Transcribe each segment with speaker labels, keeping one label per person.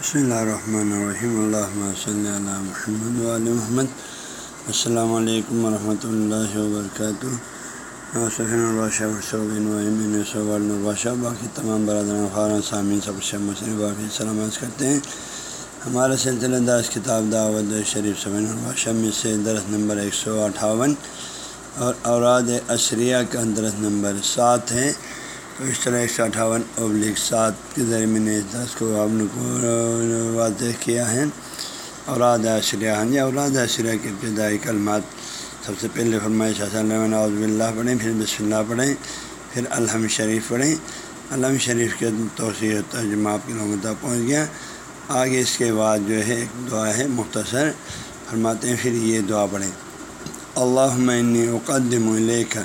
Speaker 1: بسم اللہ الرحمن الرحیم اللہ صلی اللہ محمد علیہ محمد السلام علیکم ورحمۃ اللہ وبرکاتہ الباشہ باقی تمام برادران خارن سامعین سب سے مسلم باقی سلامت کرتے ہیں ہمارا سلسلہ داس کتاب دعوت شریف صبین الباشہ میں سے درخت نمبر ایک سو اٹھاون اور اوراد اشریہ کا درخت نمبر سات ہے تو اس طرح ایک سو اٹھاون ابلک سات کے ذریعے میں نے دس کو آپ کو واضح کیا ہے۔ اوراد اشریہ ہاں جی اوراد اشریہ کے ابتدائی کلمات سب سے پہلے فرمائش حسن عزب اللہ پڑھیں، پھر بسم اللہ پڑھیں، پھر الحم شریف پڑھیں۔ الحم شریف کے توسیع ترجمہ آپ کے لوگوں تک پہنچ گیا۔ آگے اس کے بعد جو ہے ایک دعا ہے، مختصر فرماتے ہیں، پھر یہ دعا پڑھیں۔ اللہ میں اقدم کا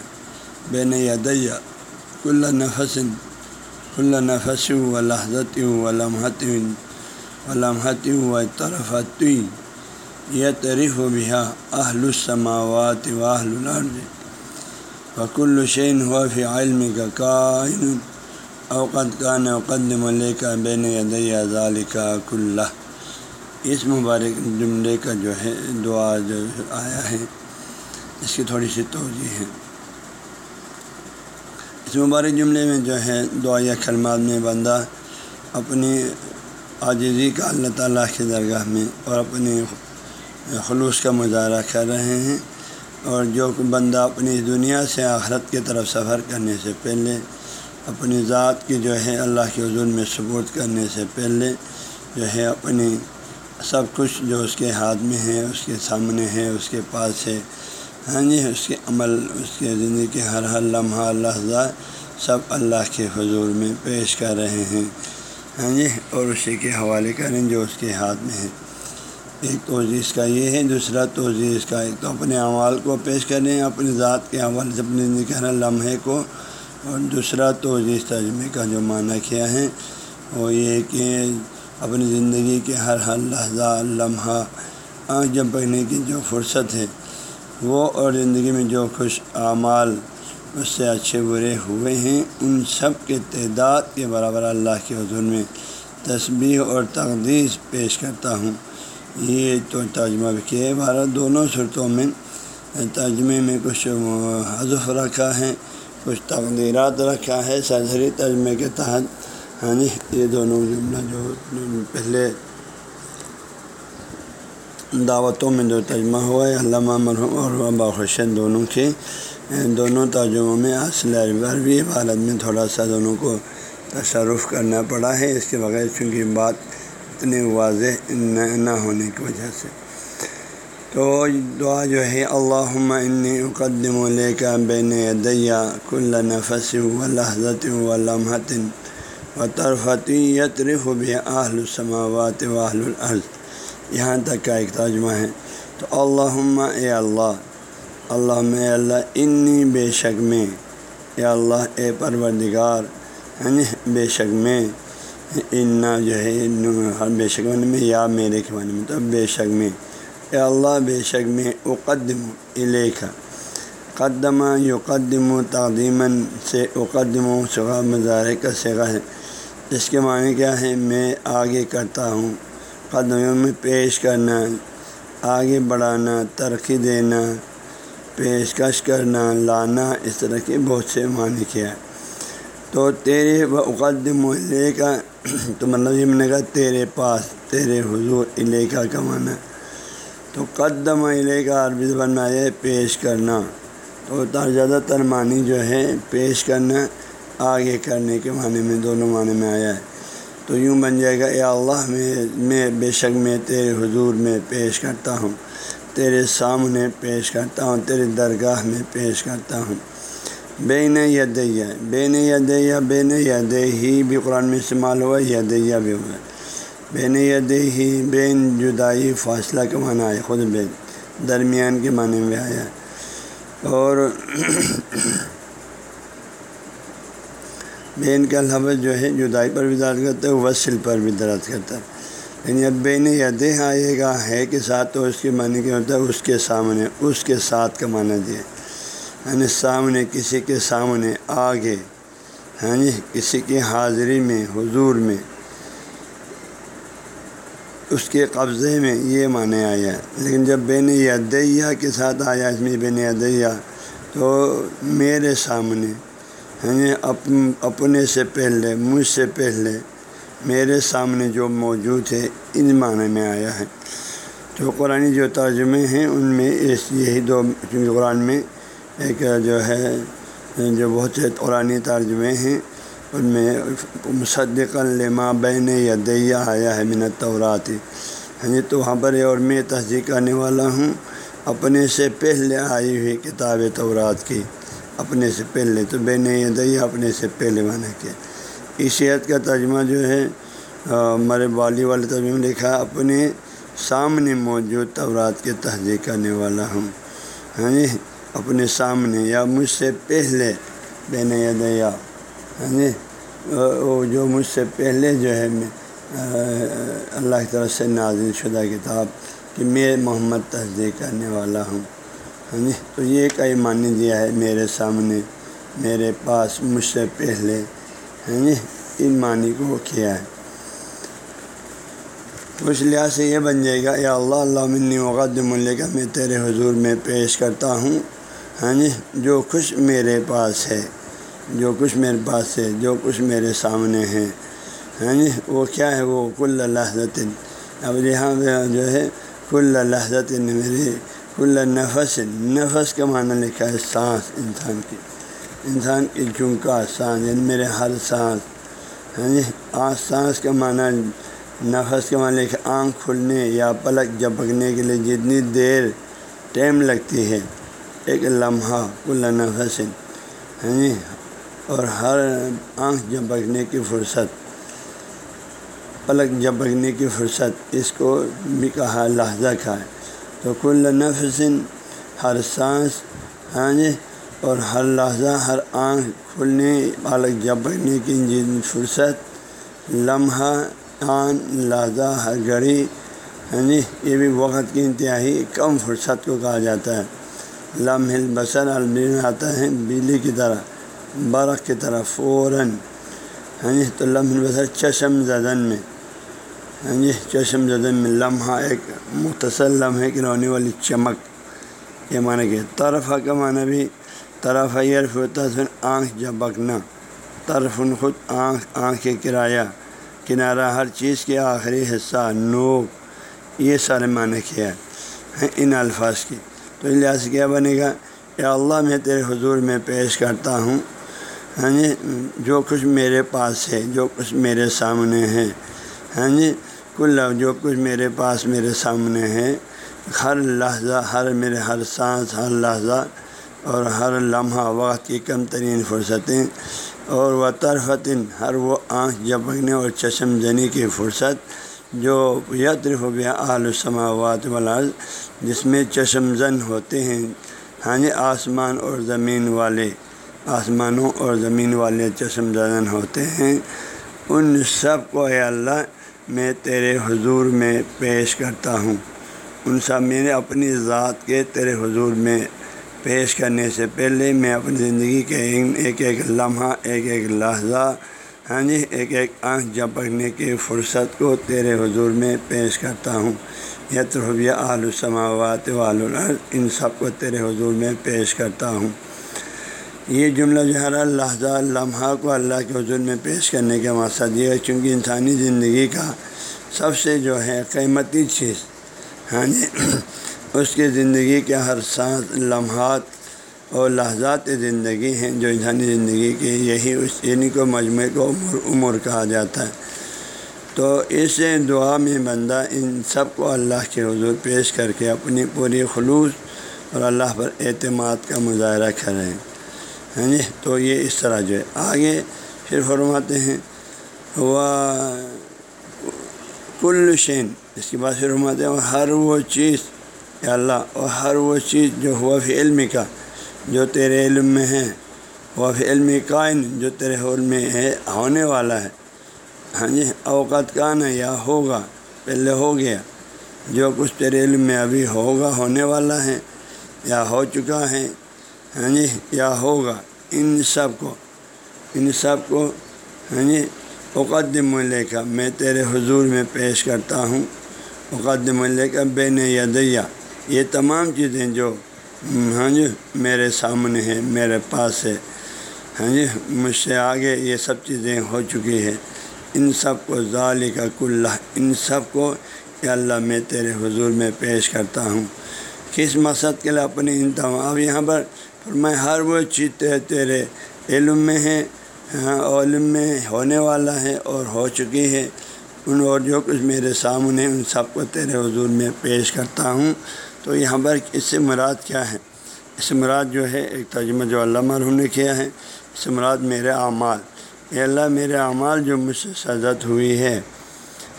Speaker 1: بین یدیہ کل نفس کل نفس و لحظت و لمحت و لمحت و طرفت یہ تریف و بحا اہل السماوات و اہل الارض وکل الشین ہوا فی علم کا کائن اوقت کا نقدم کا بین یدیہ ذال کا کلّہ اس مبارک جملے کا جو ہے، دعا جو آیا ہے، اس کی تھوڑی سی توجہ ہے۔ اس مبارک جملے میں جو ہے دعائیہ کلمات میں بندہ اپنی عاجزی کا اللہ تعالیٰ کی درگاہ میں اور اپنی خلوص کا مظاہرہ کر رہے ہیں اور جو بندہ اپنی دنیا سے آخرت کی طرف سفر کرنے سے پہلے، اپنی ذات کی جو ہے اللہ کے حضور میں ثبوت کرنے سے پہلے جو ہے اپنی سب کچھ جو اس کے ہاتھ میں ہے، اس کے سامنے ہے، اس کے پاس ہے ہاں جی اس کے عمل، اس کے زندگی کے ہر ہر لمحہ، لحظہ سب اللہ کے حضور میں پیش کر رہے ہیں۔ ہاں جی اور اسی کے حوالے کریں جو اس کے ہاتھ میں ہے۔ ایک توضیع اس کا یہ ہے، دوسرا توضیع اس کا ایک تو اپنے اعمال کو پیش کریں اپنی ذات کے حوالے سے، اپنی زندگی کے ہر لمحے کو۔ اور دوسرا توضیع ترجمے کا جو معنی کیا ہے، وہ یہ کہ اپنی زندگی کے ہر ہر لحظہ، لمحہ، آنکھ جب پڑھنے کی جو فرصت ہے وہ اور زندگی میں جو خوش اعمال اس سے اچھے برے ہوئے ہیں، ان سب کے تعداد کے برابر اللہ کے حضور میں تسبیح اور تقدیس پیش کرتا ہوں۔ یہ تو ترجمہ بھی کیا بھارت دونوں صورتوں میں ترجمے میں کچھ حضف رکھا ہے، کچھ تقدیرات رکھا ہے۔ سرسری ترجمے کے تحت ہاں جی یہ دونوں جملہ جو پہلے دعوتوں میں جو ترجمہ ہوا ہے علامہ مرحوم اور باخوشن، دونوں کے۔ دونوں ترجموں میں اصل عربی عبارت میں تھوڑا سا دونوں کو تصرف کرنا پڑا ہے۔ اس کے بغیر چونکہ بات اتنی واضح نہ ہونے کی وجہ سے۔ تو دعا جو ہے اللہ اقدم لے کا بین دیا کل نفس و لحظت و لمحت و ترفتی یترف بھی آہل السماوات و اہل الارض۔ یہاں تک کا ایک ترجمہ ہے۔ تو اللہ اے اللہ اللہ میں اللہ، انی بے شک میں، اے اللہ، اے پروردگار یعنی بے شک میں، انا جو ہے بے شک میں، یا میرے کے معنی میں، تو بے شک میں، اے اللہ، بے شک میں، اقدم کا قدمہ یقدم و تعلیماً سے اقدم و شغا مظاہرے کا سگا ہے۔ اس کے معنی کیا ہے؟ میں آگے کرتا ہوں۔ قدموں میں پیش کرنا، آگے بڑھانا، ترقی دینا، پیشکش کرنا، لانا، اس طرح کے بہت سے معنی کیا ہے تو تیرے و اقدم لے کا تو مطلب یہ میں نے کہا تیرے پاس، تیرے حضور علیقہ کا معنی تو قدم علیہ کا عربی زبان میں آیا پیش کرنا۔ تو زیادہ تر معنی جو ہے پیش کرنا، آگے کرنے کے معنی میں، دونوں معنی میں آیا ہے۔ تو یوں بن جائے گا، اے اللہ، میں میں بے شک میں تیرے حضور میں پیش کرتا ہوں، تیرے سامنے پیش کرتا ہوں، تیرے درگاہ میں پیش کرتا ہوں۔ بین یدیہ بین یدیہ، بین ید ہی بھی قرآن میں استعمال ہوا، یدیہ بھی ہوا۔ بین ید ہی بین جدائی فاصلہ کے معنی آئے خود بین، درمیان کے معنی میں آیا۔ اور بین کا لفظ جو ہے، جدائی پر بھی درد کرتا ہے، وصل پر بھی درد کرتا ہے۔ یعنی اب بین یدہ آئے گا، ہے کہ ساتھ تو اس کے معنی کیا ہوتا ہے؟ اس کے سامنے، اس کے ساتھ کا معنی دیا یعنی سامنے کسی کے سامنے، آگے ہاں جی کسی کی حاضری میں، حضور میں، اس کے قبضے میں یہ معنی آیا لیکن جب بین ادیا کے ساتھ آیا، اس میں بین ادیا تو میرے سامنے اپنے سے پہلے، مجھ سے پہلے میرے سامنے جو موجود ہے، ان معنی میں آیا ہے۔ تو قرآن جو ترجمے ہیں، ان میں اس، یہی دو قرآن میں ایک جو ہے، جو بہت سے قرآن ترجمے ہیں، ان میں مصدق لما بین یا دیا آیا ہے منت توراتی یعنی ہاں جی تو وہاں پر اور میں تصدیق کرنے والا ہوں، اپنے سے پہلے آئی ہوئی کتاب تورات کی۔ اپنے سے پہلے تو بین دیا اپنے سے پہلے معنی کیا۔ عیسیت کا ترجمہ جو ہے ہمارے بالی والے ترجمہ لکھا، اپنے سامنے موجود تورات کے تصدیق کرنے والا ہوں۔ ہاں جی اپنے سامنے یا مجھ سے پہلے بین دیا ہاں جی وہ جو مجھ سے پہلے جو ہے، میں اللہ کی طرف سے نازل شدہ کتاب کہ میں محمد تصدیق کرنے والا ہوں۔ ہاں جی تو یہ کئی معنی دیا ہے میرے سامنے، میرے پاس، مجھ سے پہلے ہاں جی ان معنی کو وہ کیا ہے۔ اس لحاظ سے یہ بن جائے گا، یا اللہ اللہ منی وقدم کا میں تیرے حضور میں پیش کرتا ہوں۔ ہاں جی جو کچھ میرے پاس ہے، جو کچھ میرے پاس ہے، جو کچھ میرے سامنے ہے۔ ہاں جی وہ کیا ہے؟ وہ کل لحظت اب یہاں جو ہے، کل لحظت میری کل نفس نفس کا معنی لکھا ہے سانس، انسان کی۔ انسان کی جھمکا سانس یعنی میرے ہر سانس۔ ہاں جی آنکھ، سانس کا معنی، نفس کے معنی لکھا آنکھ کھلنے یا پلک جھپکنے کے لیے جتنی دیر ٹائم لگتی ہے۔ ایک لمحہ، کل نفس۔ ہاں جی اور ہر آنکھ جھپکنے کی فرصت، پلک جھپکنے کی فرصت، اس کو بھی کہا، لہجہ کا ہے۔ تو کل نفس ہر سانس ہاں جی اور ہر لہجہ ہر آنکھ کھلنے پالک جھپکنے کی فرصت، لمحہ، آن لہجہ ہر گھڑی ہاں جی یہ بھی وقت کی انتہائی کم فرصت کو کہا جاتا ہے۔ لمح البصر البین آتا ہے بجلی کی طرح، برق کی طرح فوراً ہاں جی تو لمح البصر چشم زدن میں۔ ہاں جی چشم زدن لمحہ ایک مختصر لمحے کی رونے والی چمک، یہ معنی کہ طرفہ کا معنی بھی طرف عرف ہوتا ہے آنکھ جھپکنا طرف خود آنکھ آنکھ کے کرایہ، کنارہ ہر چیز کے آخری حصہ، نوک، یہ سارے معنی کیا ہے ہاں، ان الفاظ کی تو لحاظ کیا بنے گا؟ یا اللہ میں تیرے حضور میں پیش کرتا ہوں ہاں جی جو کچھ میرے پاس ہے، جو کچھ میرے سامنے ہے ہاں جی کل جو کچھ میرے پاس میرے سامنے ہے، ہر لحظہ، ہر میرے، ہر سانس، ہر لحظہ اور ہر لمحہ وقت کی کم ترین فرصتیں اور وہ طرفتن ہر وہ آنکھ جھپکنے اور چشم جنی کی فرصت جو یطرف و بیا السماوات والا جس میں چشم زن ہوتے ہیں۔ ہاں جی آسمان اور زمین والے، آسمانوں اور زمین والے چشم زن ہوتے ہیں۔ ان سب کو اے اللہ میں تیرے حضور میں پیش کرتا ہوں۔ ان سب میرے اپنی ذات کے تیرے حضور میں پیش کرنے سے پہلے میں اپنی زندگی کے ایک ایک لمحہ، ایک ایک لحظہ ہاں جی ایک ایک آنکھ جھپکنے کی فرصت کو تیرے حضور میں پیش کرتا ہوں۔ یا تربیہ السماوات والارض، ان سب کو تیرے حضور میں پیش کرتا ہوں۔ یہ جملہ جو ہے لحظہ لمحہ کو اللہ کے حضور میں پیش کرنے کا مقصد یہ ہے، چونکہ انسانی زندگی کا سب سے جو ہے قیمتی چیز ہاں جی اس کی زندگی کے ہر سانس، لمحات اور لحظات زندگی ہیں جو انسانی زندگی کی یہی اس یعنی کو مجموعے کو عمر عمر کہا جاتا ہے۔ تو اس دعا میں بندہ ان سب کو اللہ کے حضور پیش کر کے اپنی پوری خلوص اور اللہ پر اعتماد کا مظاہرہ کریں ہاں جی؟ تو یہ اس طرح جو ہے، آگے پھر فرماتے ہیں وہ کل شین اس کے بعد پھر فرماتے ہیں ہر وہ چیز، یا اللہ، اور ہر وہ چیز جو ہوا فی علم کا، جو تیرے علم میں ہے وہ فی علم کائن، جو تیرے علم میں ہے، ہونے والا ہے۔ ہاں جی؟ اوقات کان ہے، یا ہوگا، پہلے ہو گیا۔ جو کچھ تیرے علم میں ابھی ہوگا، ہونے والا ہے، یا ہو چکا ہے ہاں جی یا ہوگا ان سب کو، ان سب کو ہاں جی اوقات لے کا میں تیرے حضور میں پیش کرتا ہوں۔ مقدم لے کا بین یدیہ، یہ تمام چیزیں جو ہاں جی میرے سامنے ہیں، میرے پاس ہے ہاں جی یعنی مجھ سے آگے یہ سب چیزیں ہو چکی ہے ان سب کو ظال کا کلّہ، ان سب کو یا اللہ میں تیرے حضور میں پیش کرتا ہوں۔ کس مقصد کے لیے اپنی ان تمام اب یہاں پر میں ہر وہ چیز تیرے علم میں ہے ہاں، علم میں ہونے والا ہے اور ہو چکی ہے ان اور جو کچھ میرے سامنے، ان سب کو تیرے حضور میں پیش کرتا ہوں۔ تو یہاں پر اس سے مراد کیا ہے؟ اس سے مراد جو ہے، ایک ترجمہ جو اللہ مرحوم نے کیا ہے، اس مراد میرے اعمال۔ اے اللہ، میرے اعمال جو مجھ سے سزت ہوئی ہے۔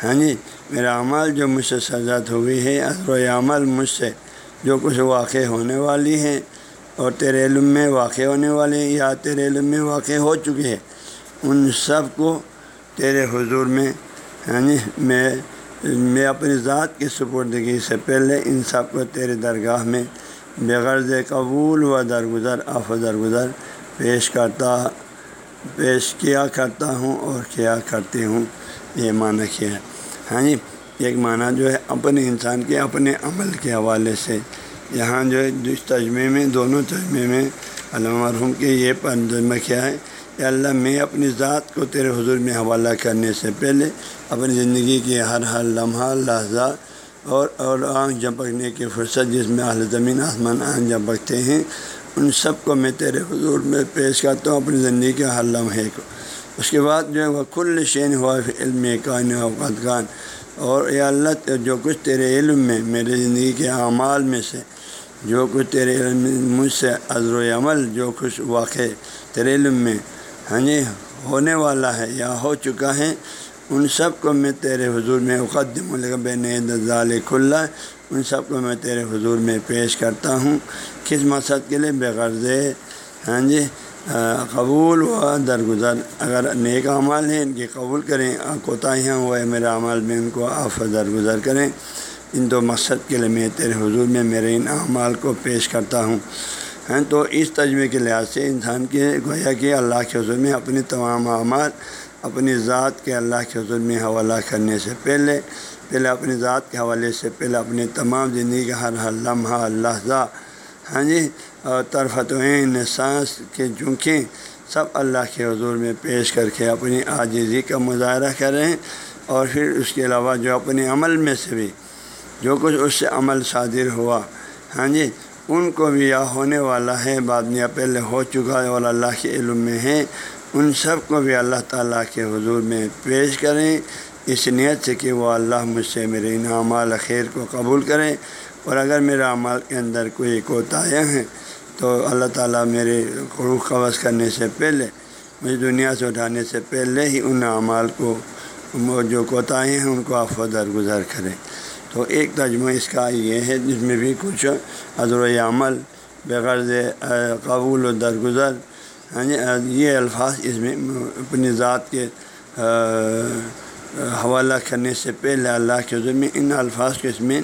Speaker 1: ہاں جی میرا اعمال جو مجھ سے سزت ہوئی ہے، اثر و عمل مجھ سے جو کچھ واقع ہونے والی ہے اور تیرے علم میں واقع ہونے والے یا تیرے علم میں واقع ہو چکے ہیں، ان سب کو تیرے حضور میں ہاں جی میں میں اپنی ذات کی سپردگی سے پہلے ان سب کو تیرے درگاہ میں بغرض قبول و درگزر آف و درگزر پیش کرتا، پیش کیا کرتا ہوں اور کیا کرتی ہوں، یہ معنی کیا ہے۔ ہاں جی ایک معنی جو ہے اپنے انسان کے اپنے عمل کے حوالے سے یہاں جو ہے اس تجمے میں، دونوں تجمے میں علامہ مرحوم کے یہ تجمہ کیا ہے کہ اللہ میں اپنی ذات کو تیرے حضور میں حوالہ کرنے سے پہلے اپنی زندگی کے ہر ہر لمحہ، لحظہ اور اور آنکھ جھپکنے کی فرصت جس میں اہل زمین، آسمان، آنکھ جھپکتے ہیں، ان سب کو میں تیرے حضور میں پیش کرتا ہوں اپنی زندگی کے ہر لمحے کو۔ اس کے بعد جو ہے، وہ کل شین ہوا علم کان اوقات کان۔ اور اے اللہ، جو کچھ تیرے علم میں، میرے زندگی کے اعمال میں سے جو کچھ تیرے علم مجھ سے عزر و عمل، جو کچھ واقع تیرے علم میں ہاں جی ہونے والا ہے یا ہو چکا ہے، ان سب کو میں تیرے حضور میں اقدم بین ضال کھلا ان سب کو میں تیرے حضور میں پیش کرتا ہوں۔ کس مقصد کے لیے؟ بے غرض ہاں جی قبول و درگزر۔ اگر نیک اعمال ہیں، ان کی قبول کریں کوتاہیاں ہوا ہے میرے اعمال میں ان کو آف درگزر کریں۔ ان دو مقصد کے لیے میں تیرے حضور میں میرے ان اعمال کو پیش کرتا ہوں۔ ہیں تو اس تجمے کے لحاظ سے انسان کے گویا کہ اللہ کے حضور میں اپنے تمام اعمال، اپنی ذات کے اللہ کے حضور میں حوالہ کرنے سے پہلے پہلے اپنی ذات کے حوالے سے پہلے اپنے تمام زندگی کا ہر ہر لمحہ، لحظہ ہاں جی اور طرفتین سانس کے جھنکیں سب اللہ کے حضور میں پیش کر کے اپنی عاجزی کا مظاہرہ کریں اور پھر اس کے علاوہ جو اپنے عمل میں سے بھی جو کچھ اس سے عمل صادر ہوا۔ ہاں جی ان کو بھی یا ہونے والا ہے، بعد میں پہلے ہو چکا ہے اور اللہ کے علم میں ہے ان سب کو بھی اللہ تعالیٰ کے حضور میں پیش کریں۔ اس نیت سے کہ وہ اللہ مجھ سے میرے ان اعمال خیر کو قبول کریں۔ اور اگر میرے اعمال کے اندر کوئی کوتاہیاں ہیں تو اللہ تعالیٰ میرے روح قبض کرنے سے پہلے، مجھے دنیا سے اٹھانے سے پہلے ہی ان اعمال کو، جو کوتاہی ہیں، ان کو آپ درگزر کریں۔ تو ایک ترجمہ اس کا یہ ہے، جس میں بھی کچھ عزر عمل بغرض قبول و درگزر یعنی، یہ الفاظ اس میں اپنی ذات کے حوالہ کرنے سے پہلے اللہ کے حضور میں ان الفاظ کو اس میں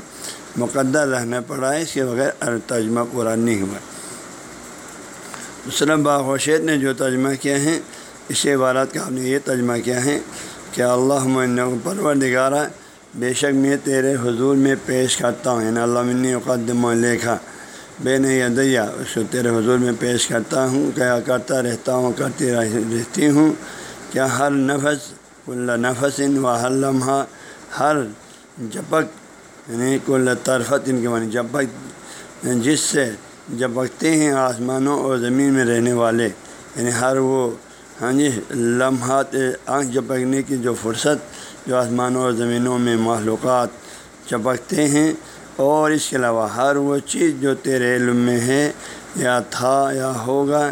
Speaker 1: مقدر رہنا پڑا ہے، اس کے بغیر ترجمہ پورا نہیں ہوا۔ مسلم باغوشید نے جو ترجمہ کیا ہے، اس عبارت کا آپ نے یہ ترجمہ کیا ہے کہ اللہ پرور نگارہ بے شک میں تیرے حضور میں پیش کرتا ہوں یعنی اللہ منی قدم و لکھا بے نہیں اس کو تیرے حضور میں پیش کرتا ہوں، کیا کرتا رہتا ہوں، کرتی رہتی ہوں، کیا ہر نفس، کل نفس ان و ہر لمحہ ہر جپک یعنی کل طرفت، ان کے معنی جپک جس سے جپکتے ہیں آسمانوں اور زمین میں رہنے والے یعنی ہر وہ ہاں جی لمحات، آنکھ جپکنے کی جو فرصت جو آسمانوں اور زمینوں میں معلومات چپکتے ہیں اور اس کے علاوہ ہر وہ چیز جو تیرے علم میں ہے، یا تھا یا ہوگا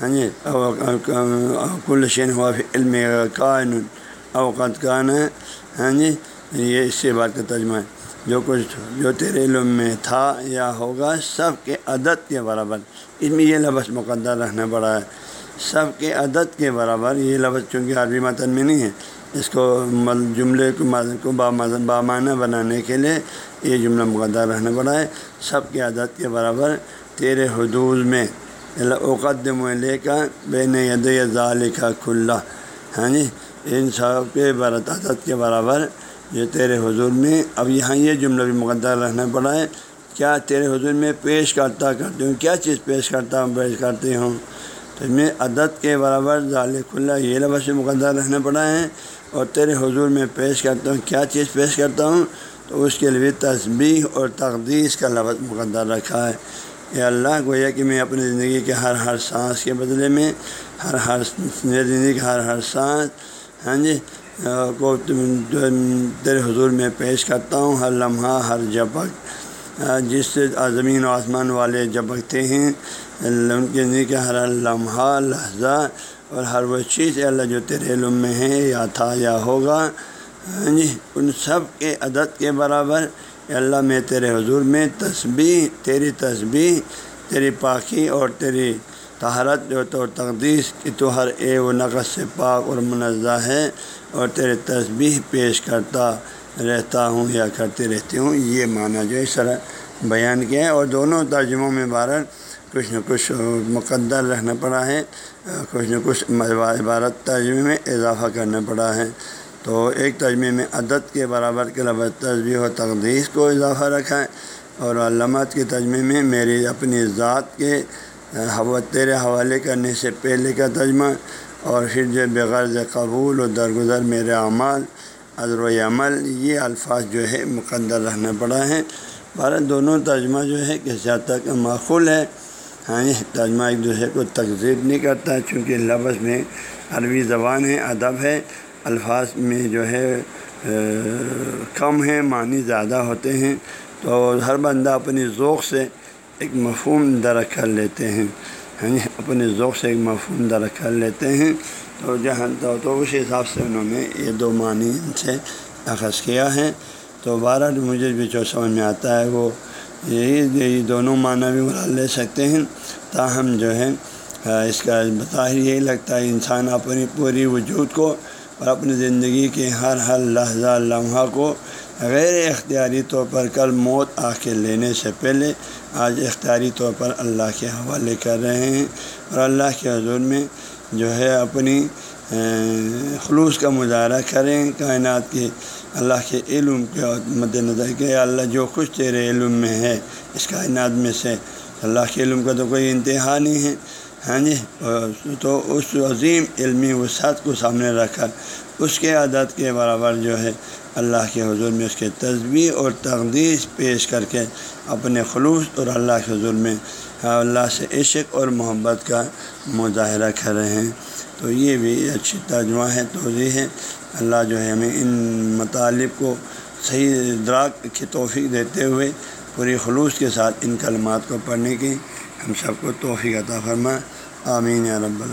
Speaker 1: ہاں جی کل شین ہوا علم کائن اوقات کان ہے ہاں جی یہ اس سے بات کا ترجمہ ہے۔ جو کچھ جو تیرے علم میں تھا یا ہوگا، سب کے عدد کے برابر۔ اس میں یہ لفظ مقدر رہنا پڑا ہے۔ سب کے عدد کے برابر، یہ لفظ چونکہ عربی متن میں نہیں ہے۔ اس کو جملے کو بامانہ بنانے کے لیے یہ جملہ مقدر رہنا پڑا ہے۔ سب کی عادت کے برابر تیرے حدود میں۔ اوقدم لے کا بین ید ظال کا کھلا ہاں جی؟ ان سب کے برت، عادت کے برابر جو تیرے حضور میں۔ اب یہاں یہ جملہ بھی مقدر رہنا پڑا ہے۔ کیا تیرے حضور میں پیش کرتا کرتی ہوں؟ کیا چیز پیش کرتا ہوں؟ پیش کرتی ہوں۔ تو میں عدد کے برابر ظال کھلا یہ لفظ مقدر رہنا پڑا ہے۔ اور تیرے حضور میں پیش کرتا ہوں، کیا چیز پیش کرتا ہوں؟ تو اس کے لیے تسبیح اور تقدیس کا لفظ مقدر رکھا ہے۔ یہ اللہ، گویا کہ میں اپنی زندگی کے ہر ہر سانس کے بدلے میں، ہر ہر زندگی کے ہر ہر سانس ہاں جی کو تیرے حضور میں پیش کرتا ہوں، ہر لمحہ، ہر جبک ہاں، جس سے زمین و آسمان والے جبکتے ہیں، ان کے زندگی کے ہر لمحہ لہجہ اور ہر وہ چیز اللہ جو تیرے علم میں ہے، یا تھا یا ہوگا۔ ہاں جی ان سب کے عدد کے برابر اللہ میں تیرے حضور میں تسبیح، تیری تسبیح، تیری پاکی اور تیری تہارت جو تو تقدیس کی تو ہر اے و نقص سے پاک اور منزہ ہے اور تیرے تسبیح پیش کرتا رہتا ہوں یا کرتے رہتی ہوں۔ یہ معنی جو اس طرح بیان کیا ہے اور دونوں ترجموں میں بارہ کچھ نہ کچھ مقدر رہنا پڑا ہے۔ کچھ نہ کچھ عبارت ترجمے میں اضافہ کرنا پڑا ہے۔ تو ایک ترجمے میں عدد کے برابر کے لفظ تصویر و تقدیس کو اضافہ رکھا ہے اور علامات کے ترجمے میں میری اپنی ذات کے تیرے حوالے کرنے سے پہلے کا ترجمہ اور پھر جو بغرض قبول و درگزر میرے اعمال ادر و عمل، یہ الفاظ جو ہے مقدر رہنا پڑا ہے۔ بھارت دونوں ترجمہ جو ہے کسی حد تک معقول ہے۔ ہاں یہ ترجمہ ایک دوسرے کو تقزیب نہیں کرتا، چونکہ لفظ میں عربی زبان ہے، ادب ہے، الفاظ میں جو ہے کم ہے معنی زیادہ ہوتے ہیں، تو ہر بندہ اپنی ذوق سے ایک مفہوم درخت کر لیتے ہیں۔ ہاں اپنے ذوق سے ایک مفہوم درخت کر لیتے ہیں۔ تو جہاں تو تو اس حساب سے انہوں نے یہ دو معنی ان سے اخذ کیا ہے۔ تو بارہ مجھے بھی جو سمجھ میں آتا ہے وہ یہی یہی دونوں معنی بھی مراد لے سکتے ہیں تاہم جو ہے اس کا بظاہر یہی لگتا ہے، انسان اپنی پوری وجود کو اور اپنی زندگی کے ہر ہر لحظہ لمحہ کو غیر اختیاری طور پر کل موت آ کے لینے سے پہلے آج اختیاری طور پر اللہ کے حوالے کر رہے ہیں اور اللہ کے حضور میں جو ہے اپنی خلوص کا مظاہرہ کریں، کائنات کے اللہ کے علم کے مد نظر کہ اللہ جو کچھ تیرے علم میں ہے، اس کائنات میں سے اللہ کے علم کا تو کوئی انتہا نہیں ہے۔ ہاں جی؟ تو اس عظیم علمی وسعت کو سامنے رکھا اس کے عادت کے برابر جو ہے اللہ کے حضور میں اس کے تصویر اور تقدیس پیش کر کے اپنے خلوص اور اللہ کے حضور میں اللہ سے عشق اور محبت کا مظاہرہ کر رہے ہیں۔ تو یہ بھی اچھی ترجمہ ہے توضیع ہے۔ اللہ جو ہے ہمیں ان مطالب کو صحیح ادراک کی توفیق دیتے ہوئے پوری خلوص کے ساتھ ان کلمات کو پڑھنے کی ہم سب کو توفیق عطا فرما آمین یا رب اللہ